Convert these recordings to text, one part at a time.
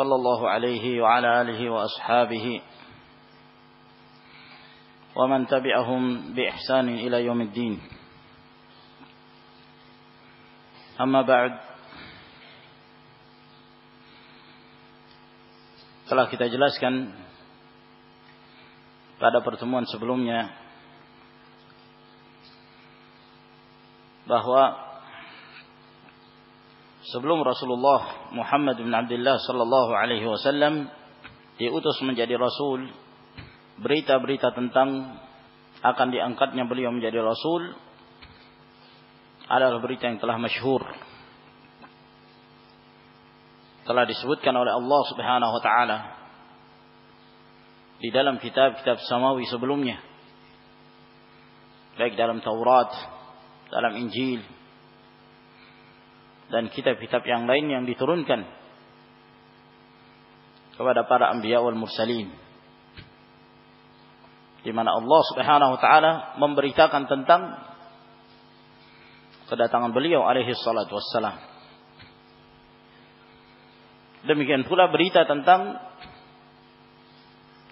صلى الله عليه وعلى آله وأصحابه ومن تبعهم بإحسان إلى يوم الدين أما بعد telah kita jelaskan pada pertemuan sebelumnya bahwa sebelum Rasulullah Muhammad bin Abdullah sallallahu alaihi wasallam diutus menjadi rasul berita-berita tentang akan diangkatnya beliau menjadi rasul adalah berita yang telah masyhur. Telah disebutkan oleh Allah Subhanahu wa taala di dalam kitab-kitab samawi sebelumnya baik dalam Taurat, dalam Injil dan kitab-kitab yang lain yang diturunkan kepada para anbiya wal mursalin. Di mana Allah Subhanahu wa taala memberitakan tentang kedatangan beliau alaihi salatu wassalam. Demikian pula berita tentang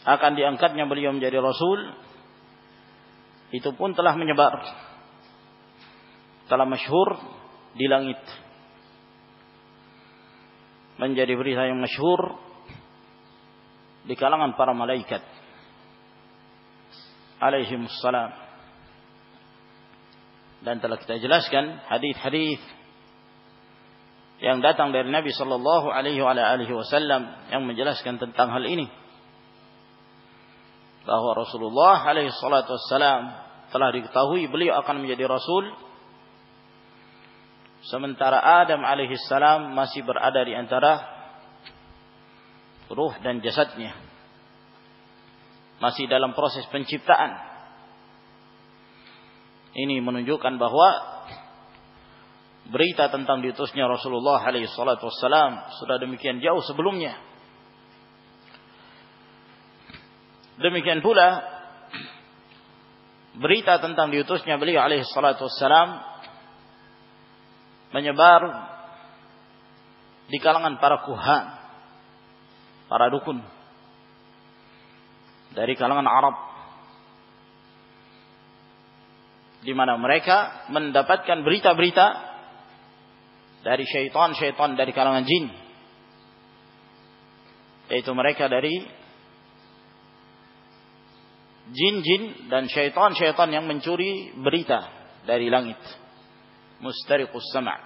akan diangkatnya beliau menjadi rasul. Itu pun telah menyebar telah masyhur di langit menjadi berita yang masyhur di kalangan para malaikat. Alaihi wassalam dan telah kita jelaskan hadis-hadis yang datang dari Nabi sallallahu alaihi wasallam yang menjelaskan tentang hal ini. Bahwa Rasulullah alaihi salatu wasallam telah diketahui beliau akan menjadi rasul sementara Adam alaihi salam masih berada di antara ruh dan jasadnya masih dalam proses penciptaan ini menunjukkan bahwa berita tentang diutusnya Rasulullah alaihi salatu wassalam sudah demikian jauh sebelumnya. Demikian pula berita tentang diutusnya beliau alaihi salatu wassalam menyebar di kalangan para kuhan, para dukun dari kalangan Arab di mana mereka mendapatkan berita-berita dari syaitan-syaitan dari kalangan jin yaitu mereka dari jin-jin dan syaitan-syaitan yang mencuri berita dari langit mustariqus sama'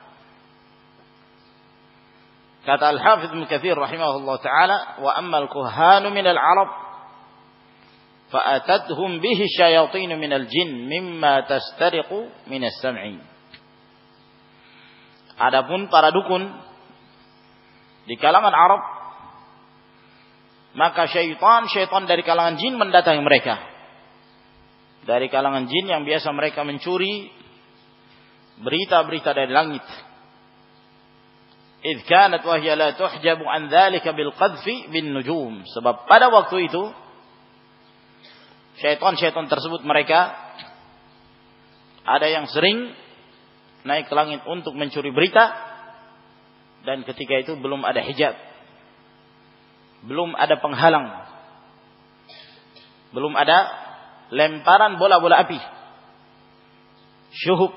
kata Al-Hafidh Ibnu rahimahullah taala wa amma al-kuhanu min al-arab fa'atathum bihi syayatin min al-jin mimma tastariqu min as-sam'i Adapun para dukun di kalangan Arab maka syaitan-syaitan dari kalangan jin mendatangi mereka. Dari kalangan jin yang biasa mereka mencuri berita-berita dari langit. Idh kanat wahya la tuhjabu an dhalika bil qadfi bin nujum. Sebab pada waktu itu syaitan-syaitan tersebut mereka ada yang sering naik ke langit untuk mencuri berita dan ketika itu belum ada hijab belum ada penghalang belum ada lemparan bola-bola api syuhub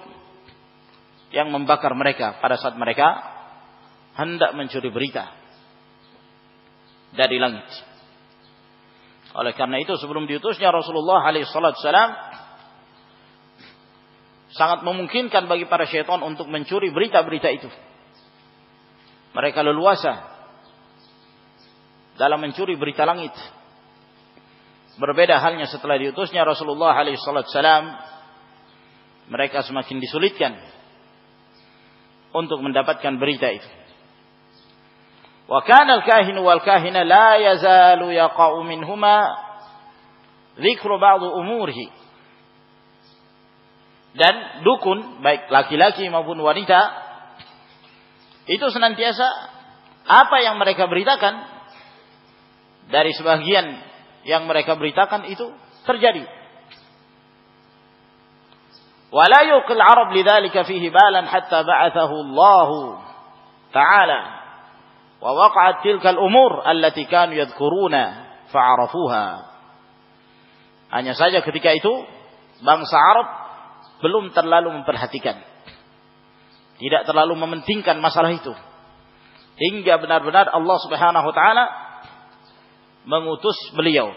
yang membakar mereka pada saat mereka hendak mencuri berita dari langit oleh karena itu sebelum diutusnya Rasulullah alaihi salam sangat memungkinkan bagi para syaitan untuk mencuri berita-berita itu. Mereka leluasa dalam mencuri berita langit. Berbeda halnya setelah diutusnya Rasulullah SAW, mereka semakin disulitkan untuk mendapatkan berita itu. Wa kana al-kahinu wal kahina la yazalu yaqa'u minhuma dzikru ba'd umurihi. Dan dukun baik laki-laki maupun wanita itu senantiasa apa yang mereka beritakan dari sebagian yang mereka beritakan itu terjadi. ولا يلقي العرب لذلك فيه بالا حتى بعثه الله تعالى ووقعت تلك الأمور التي كانوا يذكرون فعرفوها hanya saja ketika itu bangsa Arab belum terlalu memperhatikan tidak terlalu mementingkan masalah itu hingga benar-benar Allah Subhanahu wa taala mengutus beliau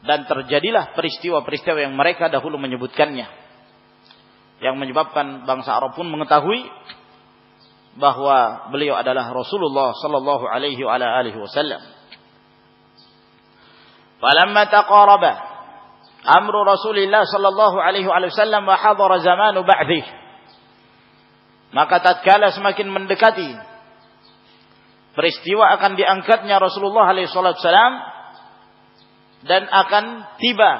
dan terjadilah peristiwa-peristiwa yang mereka dahulu menyebutkannya yang menyebabkan bangsa Arab pun mengetahui bahwa beliau adalah Rasulullah sallallahu alaihi wa alihi wasallam. Falamma taqaraba amru Rasulillah sallallahu alaihi wasallam wa hadara zamanu ba'dih. Maka tatkala semakin mendekati peristiwa akan diangkatnya Rasulullah alaihi wasallam dan akan tiba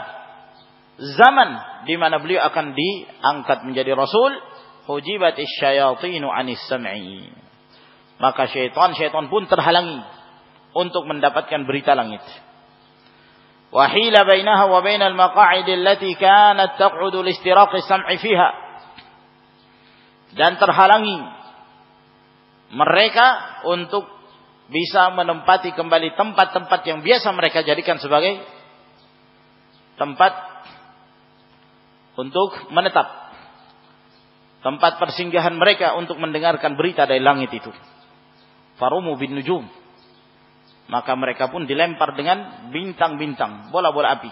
zaman di mana beliau akan diangkat menjadi rasul. Hujibat syayatinu anis sam'i. Maka syaitan-syaitan pun terhalangi untuk mendapatkan berita langit. Wahila bainaha wa bainal maqa'id allati kanat taq'udu listiraq sam'i fiha. Dan terhalangi mereka untuk bisa menempati kembali tempat-tempat yang biasa mereka jadikan sebagai tempat untuk menetap. Tempat persinggahan mereka untuk mendengarkan berita dari langit itu. Farumu bin nujum. Maka mereka pun dilempar dengan bintang-bintang, bola-bola api.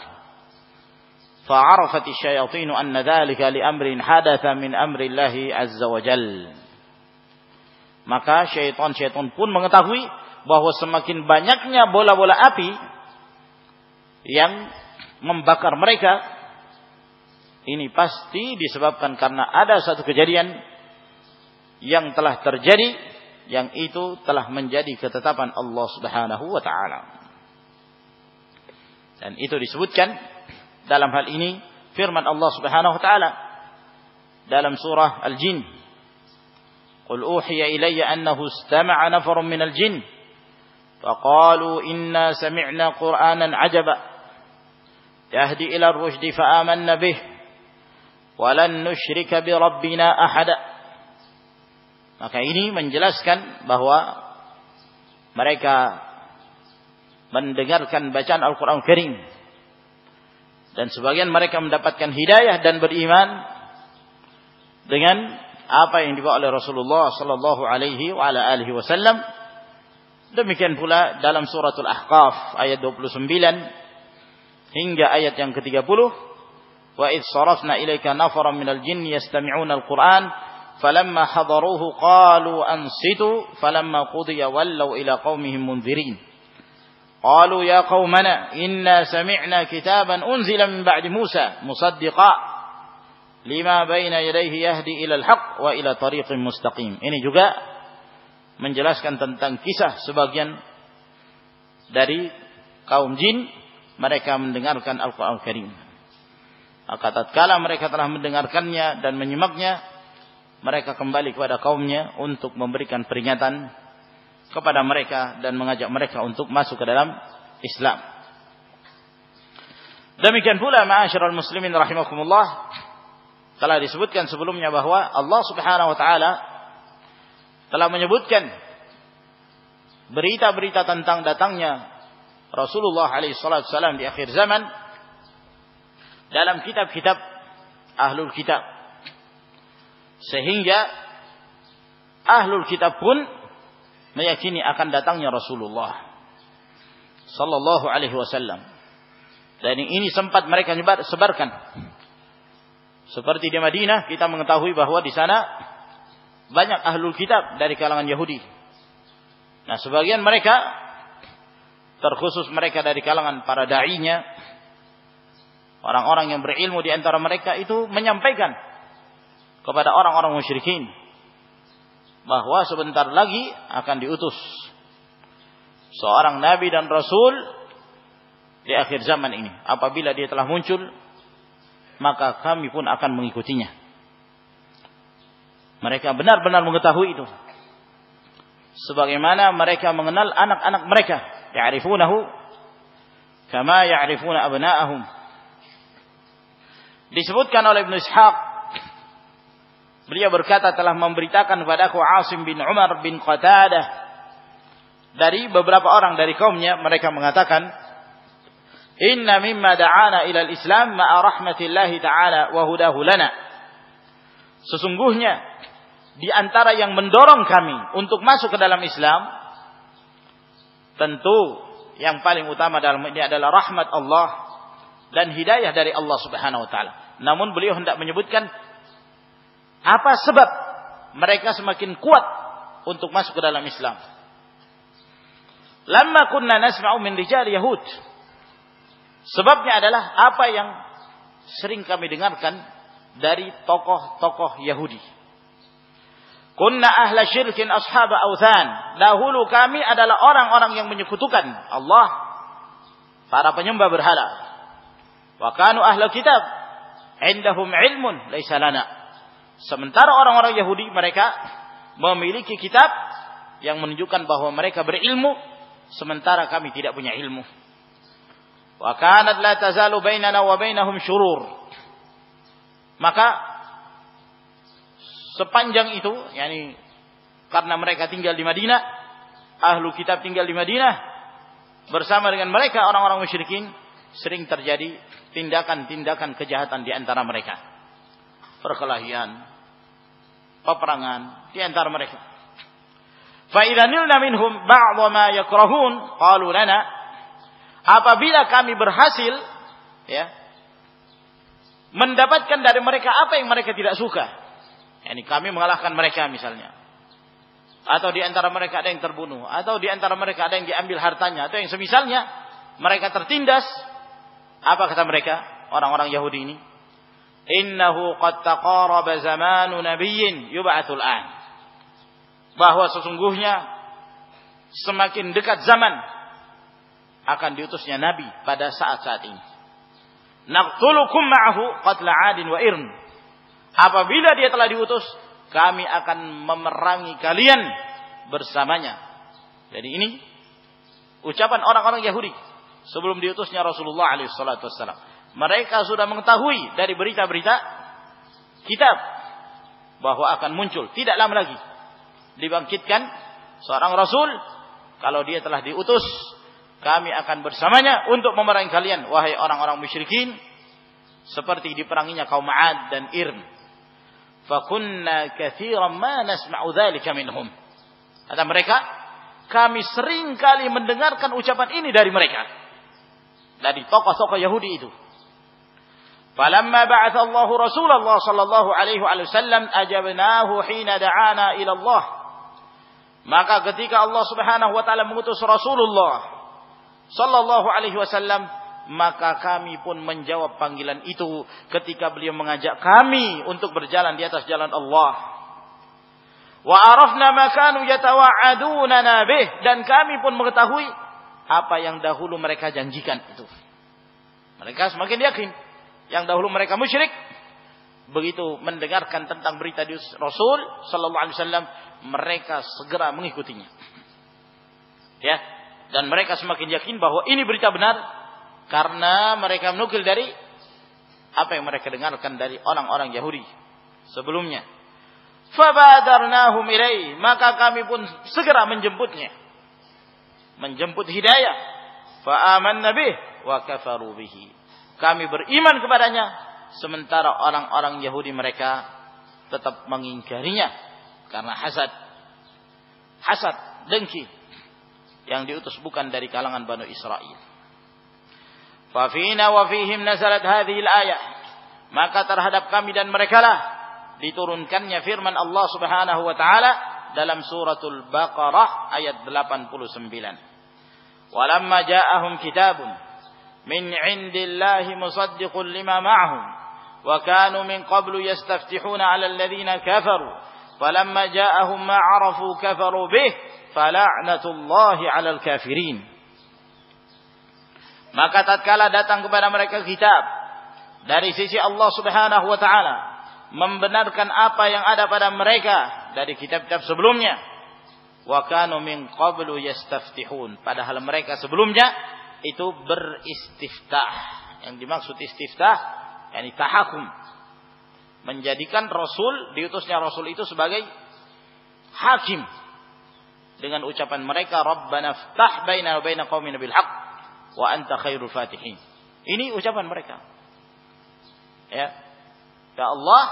Fa'arafati syayatinu anna dhalika li amrin hadatha min amri Allahi azza wa jal. Maka syaitan-syaitan pun mengetahui bahwa semakin banyaknya bola-bola api yang membakar mereka ini pasti disebabkan karena ada satu kejadian yang telah terjadi yang itu telah menjadi ketetapan Allah Subhanahu wa taala. Dan itu disebutkan dalam hal ini firman Allah Subhanahu wa taala dalam surah Al-Jin. Qul uhiya ilayya annahu istama'a nafarun minal jinn فقالوا إنا سمعنا قرآنا عجبا يهدي إلى الرشد فآمنا به ولن نشرك بربنا أحدا maka ini menjelaskan bahwa mereka mendengarkan bacaan Al-Quran Karim dan sebagian mereka mendapatkan hidayah dan beriman dengan apa yang dibawa oleh Rasulullah sallallahu alaihi wa ala alihi wasallam Demikian pula dalam suratul Ahqaf ayat 29 hingga ayat yang ke-30 wa id sarafna ilaika nafaran minal jinn yastami'una al-Qur'an falamma hadaruhu qalu ansitu falamma qudiya wallaw ila qaumihim munzirin قالوا يا قومنا إنا سمعنا كتابا أنزل من بعد موسى مصدقا لما بين يديه يهدي إلى الحق وإلى طريق مستقيم ini juga menjelaskan tentang kisah sebagian dari kaum jin mereka mendengarkan Al-Quran Karim. Maka tatkala mereka telah mendengarkannya dan menyimaknya, mereka kembali kepada kaumnya untuk memberikan peringatan kepada mereka dan mengajak mereka untuk masuk ke dalam Islam. Demikian pula ma'asyiral muslimin rahimakumullah telah disebutkan sebelumnya bahwa Allah Subhanahu wa taala telah menyebutkan berita-berita tentang datangnya Rasulullah alaihissalam di akhir zaman dalam kitab-kitab ahlul kitab. Sehingga ahlul kitab pun meyakini akan datangnya Rasulullah sallallahu alaihi wasallam. Dan ini sempat mereka sebarkan. Seperti di Madinah kita mengetahui bahwa di sana banyak ahlul kitab dari kalangan Yahudi. Nah, sebagian mereka terkhusus mereka dari kalangan para dai-nya orang-orang yang berilmu di antara mereka itu menyampaikan kepada orang-orang musyrikin bahwa sebentar lagi akan diutus seorang nabi dan rasul di akhir zaman ini. Apabila dia telah muncul, maka kami pun akan mengikutinya. Mereka benar-benar mengetahui itu. Sebagaimana mereka mengenal anak-anak mereka. Ya'rifunahu kama ya'rifuna abna'ahum. Disebutkan oleh Ibn Ishaq Beliau berkata telah memberitakan kepadaku Asim bin Umar bin Qatadah dari beberapa orang dari kaumnya mereka mengatakan Inna mimma da'ana ila al-Islam ma'a rahmatillahi ta'ala wa hudahu lana. Sesungguhnya di antara yang mendorong kami untuk masuk ke dalam Islam tentu yang paling utama dalam ini adalah rahmat Allah dan hidayah dari Allah Subhanahu wa taala. Namun beliau hendak menyebutkan apa sebab mereka semakin kuat untuk masuk ke dalam Islam? Lama kunna nasma'u min rijal Yahud. Sebabnya adalah apa yang sering kami dengarkan dari tokoh-tokoh Yahudi. Kunna ahla syirkin ashab authan. Dahulu kami adalah orang-orang yang menyekutukan Allah. Para penyembah berhala. Wa kanu ahla kitab. Indahum ilmun. Laisa lana. Sementara orang-orang Yahudi mereka memiliki kitab yang menunjukkan bahwa mereka berilmu sementara kami tidak punya ilmu. Wa kanat la tazalu bainana wa bainahum syurur. Maka sepanjang itu yakni karena mereka tinggal di Madinah, ahlu kitab tinggal di Madinah bersama dengan mereka orang-orang musyrikin sering terjadi tindakan-tindakan kejahatan di antara mereka perkelahian, peperangan di antara mereka. Fa idza nilna minhum ba'd ma yakrahun qalu lana apabila kami berhasil ya mendapatkan dari mereka apa yang mereka tidak suka. Yani kami mengalahkan mereka misalnya. Atau di antara mereka ada yang terbunuh, atau di antara mereka ada yang diambil hartanya, atau yang semisalnya mereka tertindas. Apa kata mereka orang-orang Yahudi ini? innahu qad taqaraba zamanu nabiyyin yub'atsul an bahwa sesungguhnya semakin dekat zaman akan diutusnya nabi pada saat-saat ini naqtulukum ma'ahu qatla 'adin wa irn apabila dia telah diutus kami akan memerangi kalian bersamanya. Jadi ini ucapan orang-orang Yahudi sebelum diutusnya Rasulullah alaihi salatu wassalam mereka sudah mengetahui dari berita-berita kitab bahwa akan muncul tidak lama lagi dibangkitkan seorang rasul. Kalau dia telah diutus kami akan bersamanya untuk memerangi kalian wahai orang-orang musyrikin seperti diperanginya kaum Ma'ad dan Irm fakunna kathiran ma nasma'u dhalika minhum kata mereka kami sering kali mendengarkan ucapan ini dari mereka. Nah, dari tokoh-tokoh Yahudi itu. Falamma ba'atha Allah Rasulullah sallallahu alaihi wasallam ajabnahu hina da'ana ila Allah. Maka ketika Allah Subhanahu wa taala mengutus Rasulullah sallallahu alaihi wasallam maka kami pun menjawab panggilan itu ketika beliau mengajak kami untuk berjalan di atas jalan Allah. Wa arafna ma kanu yatawa'aduna dan kami pun mengetahui apa yang dahulu mereka janjikan itu. Mereka semakin yakin. Yang dahulu mereka musyrik. Begitu mendengarkan tentang berita di Rasul sallallahu alaihi wasallam mereka segera mengikutinya. Ya, dan mereka semakin yakin bahwa ini berita benar karena mereka menukil dari apa yang mereka dengarkan dari orang-orang Yahudi sebelumnya. Fabadarnahum ilai, maka kami pun segera menjemputnya. Menjemput hidayah. Fa amanna bih wa kafaru kami beriman kepadanya sementara orang-orang Yahudi mereka tetap mengingkarinya karena hasad hasad dengki yang diutus bukan dari kalangan Bani Israel fafina wa fihim nazalat hadhihi ayah maka terhadap kami dan mereka lah diturunkannya firman Allah Subhanahu wa taala dalam suratul Baqarah ayat 89 walamma ja'ahum kitabun من عند الله مصدق لما معهم وكانوا من قبل يستفتحون على الذين كفروا falamma ja'ahum ma 'arafu kafaru bih fala'natullahi 'alal kafirin maka tatkala datang kepada mereka kitab dari sisi Allah Subhanahu wa taala membenarkan apa yang ada pada mereka dari kitab-kitab sebelumnya. Wa kanu min qablu yastaftihun. Padahal mereka sebelumnya itu beristiftah. Yang dimaksud istiftah yakni tahakum. Menjadikan rasul diutusnya rasul itu sebagai hakim. Dengan ucapan mereka rabbana ftah baina wa baina qaumina bil haqq wa anta khairul fatihin ini ucapan mereka ya ya Allah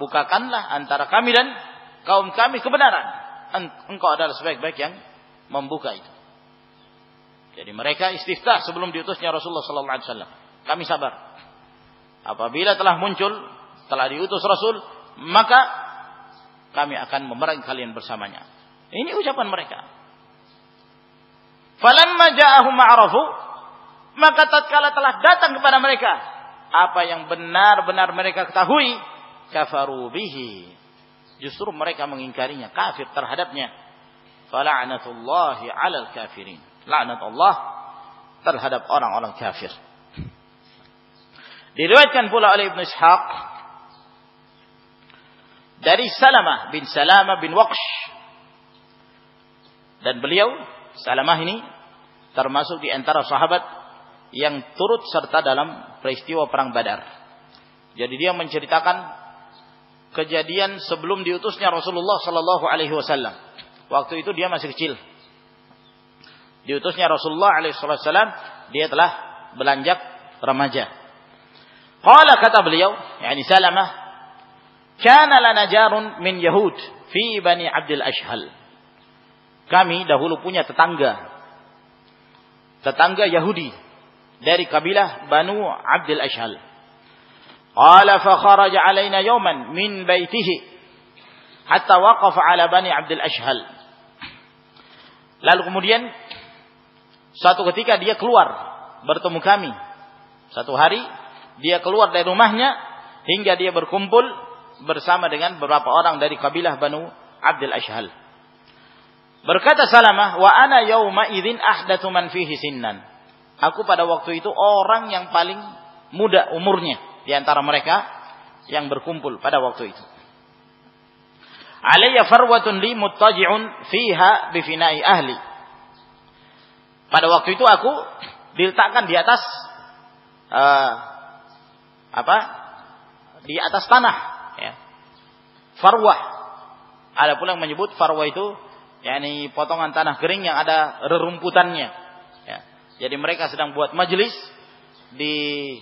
bukakanlah antara kami dan kaum kami kebenaran engkau adalah sebaik-baik yang membuka itu. Jadi mereka istiftah sebelum diutusnya Rasulullah sallallahu alaihi wasallam. Kami sabar. Apabila telah muncul, telah diutus Rasul, maka kami akan memerangi kalian bersamanya. Ini ucapan mereka. Falamma ja'ahum ma'rafu, maka tatkala telah datang kepada mereka apa yang benar-benar mereka ketahui, kafaru bihi justru mereka mengingkarinya, kafir terhadapnya. Fala'natullahi 'alal kafirin. Laknat Allah terhadap orang-orang kafir. Diriwayatkan pula oleh Ibn Ishaq dari Salamah bin Salamah bin Waqsh dan beliau Salamah ini termasuk di antara sahabat yang turut serta dalam peristiwa perang Badar. Jadi dia menceritakan kejadian sebelum diutusnya Rasulullah Sallallahu Alaihi Wasallam. Waktu itu dia masih kecil. Diutusnya Rasulullah Alaihi Wasallam, dia telah beranjak remaja. Qala kata beliau, yakni Salamah, "Kana lana jarun min Yahud fi Bani Abdul Ashhal." Kami dahulu punya tetangga. Tetangga Yahudi dari kabilah Banu Abdul Ashal. Qala fa kharaja alaina yawman min baitihi hatta waqafa ala Bani Abdul Ashal. Lalu kemudian suatu ketika dia keluar bertemu kami. Satu hari dia keluar dari rumahnya hingga dia berkumpul bersama dengan beberapa orang dari kabilah Banu Abdul Ashal. Berkata Salamah, "Wa ana yawma idzin ahdathu man fihi sinnan." Aku pada waktu itu orang yang paling muda umurnya di antara mereka yang berkumpul pada waktu itu. Alayya farwatun li muttaji'un fiha bifinai ahli. Pada waktu itu aku diletakkan di atas uh, apa? Di atas tanah, ya. Farwah. Ada pula yang menyebut farwah itu yakni potongan tanah kering yang ada rerumputannya. Jadi mereka sedang buat majelis di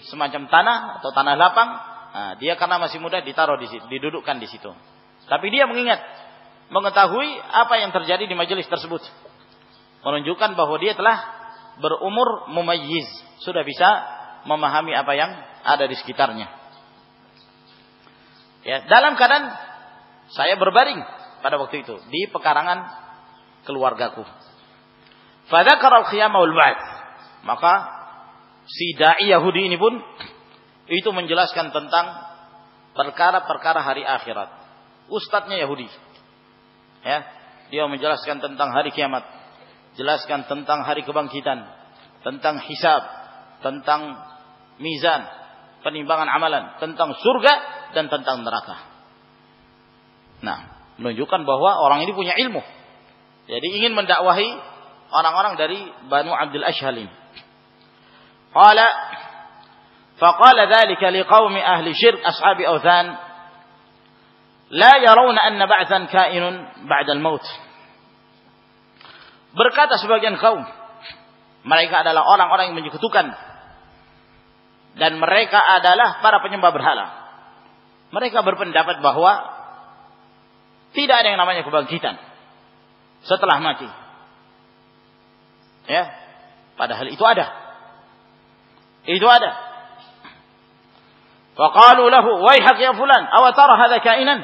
semacam tanah atau tanah lapang, nah, dia karena masih muda ditaruh di situ, didudukkan di situ. Tapi dia mengingat, mengetahui apa yang terjadi di majelis tersebut. Menunjukkan bahwa dia telah berumur mumayyiz, sudah bisa memahami apa yang ada di sekitarnya. Ya, dalam keadaan saya berbaring pada waktu itu di pekarangan keluargaku. Fadzakara al-qiyamah wal Maka si dai Yahudi ini pun itu menjelaskan tentang perkara-perkara hari akhirat. Ustadznya Yahudi. Ya, dia menjelaskan tentang hari kiamat, jelaskan tentang hari kebangkitan, tentang hisab, tentang mizan, penimbangan amalan, tentang surga dan tentang neraka. Nah, menunjukkan bahwa orang ini punya ilmu. Jadi ingin mendakwahi orang-orang dari Banu Abdul Ashhalim. Qala faqala dhalika liqaumi ahli syirk ashabi awthan la yarawna anna ba'than kainun ba'da al-maut. Berkata sebagian kaum, mereka adalah orang-orang yang menyekutukan dan mereka adalah para penyembah berhala. Mereka berpendapat bahwa tidak ada yang namanya kebangkitan setelah mati. Ya, padahal itu ada itu ada. Faqalu lahu, "Waihak ya fulan, aw kainan?"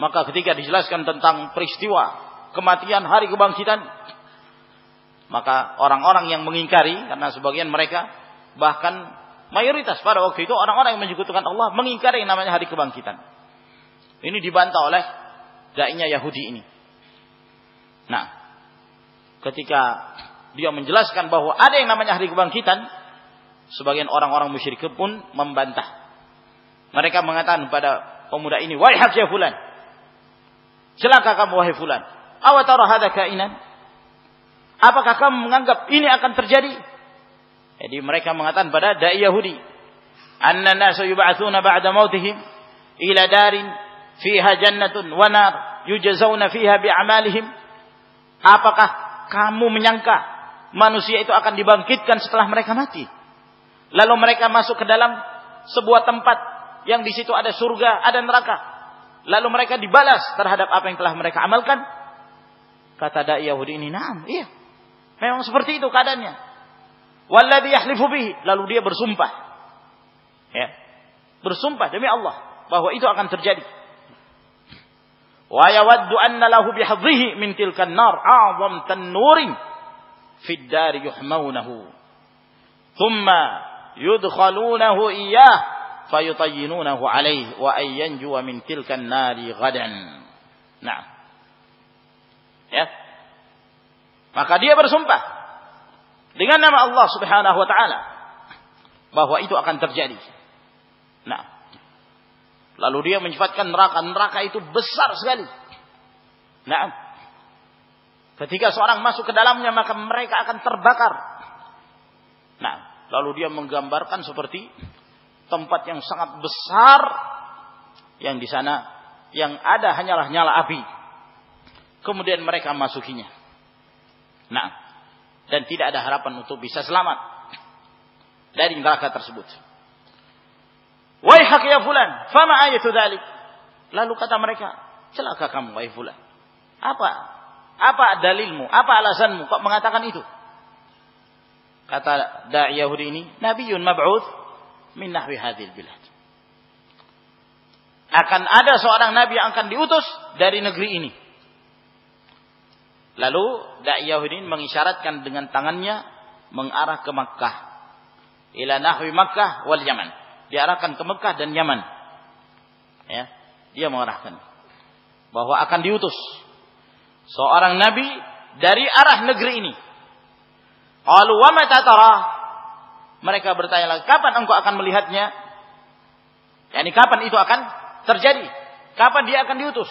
Maka ketika dijelaskan tentang peristiwa kematian hari kebangkitan, maka orang-orang yang mengingkari karena sebagian mereka bahkan mayoritas pada waktu itu orang-orang yang menyekutukan Allah mengingkari yang namanya hari kebangkitan. Ini dibantah oleh dai-nya Yahudi ini. Nah, ketika dia menjelaskan bahwa ada yang namanya hari kebangkitan, sebagian orang-orang musyrik pun membantah. Mereka mengatakan pada pemuda ini, "Wahai ya fulan, celaka kamu wahai fulan. Awatara hadza kainan?" Apakah kamu menganggap ini akan terjadi? Jadi mereka mengatakan pada dai Yahudi, "Anna nasu yub'atsuna ba'da mautihim ila darin fiha jannatun wa nar yujzauna fiha bi'amalihim." Apakah kamu menyangka manusia itu akan dibangkitkan setelah mereka mati? Lalu mereka masuk ke dalam sebuah tempat yang di situ ada surga, ada neraka. Lalu mereka dibalas terhadap apa yang telah mereka amalkan. Kata dai Yahudi ini, "Na'am, iya. Memang seperti itu keadaannya." Walladhi yahlifu bihi, lalu dia bersumpah. Ya. Bersumpah demi Allah bahwa itu akan terjadi. Wa yawaddu anna lahu bihadhihi min tilkan nar a'zam tannurin fid dari yuhmaunahu. Thumma yudkhalunahu iyyah fayutayyinunahu alaih wa ayyanjuwa min tilkan nari ghadan. Nah. Ya. Maka dia bersumpah dengan nama Allah Subhanahu wa taala bahwa itu akan terjadi. Nah, Lalu dia menyifatkan neraka. Neraka itu besar sekali. Nah, ketika seorang masuk ke dalamnya maka mereka akan terbakar. Nah, lalu dia menggambarkan seperti tempat yang sangat besar yang di sana yang ada hanyalah nyala api. Kemudian mereka masukinya. Nah, dan tidak ada harapan untuk bisa selamat dari neraka tersebut. Waihak ya fulan, fama ayatu dzalik. Lalu kata mereka, celaka kamu wahai fulan. Apa? Apa dalilmu? Apa alasanmu kok mengatakan itu? Kata da'i Yahudi ini, Nabiun mab'ud min nahwi hadhil bilad. Akan ada seorang nabi yang akan diutus dari negeri ini. Lalu da'i Yahudi ini mengisyaratkan dengan tangannya mengarah ke Makkah. Ila nahwi Makkah wal Yaman diarahkan ke Mekah dan Yaman. Ya, dia mengarahkan bahwa akan diutus seorang nabi dari arah negeri ini. Qalu wa mata tara? Mereka bertanya kapan engkau akan melihatnya? Yani kapan itu akan terjadi? Kapan dia akan diutus?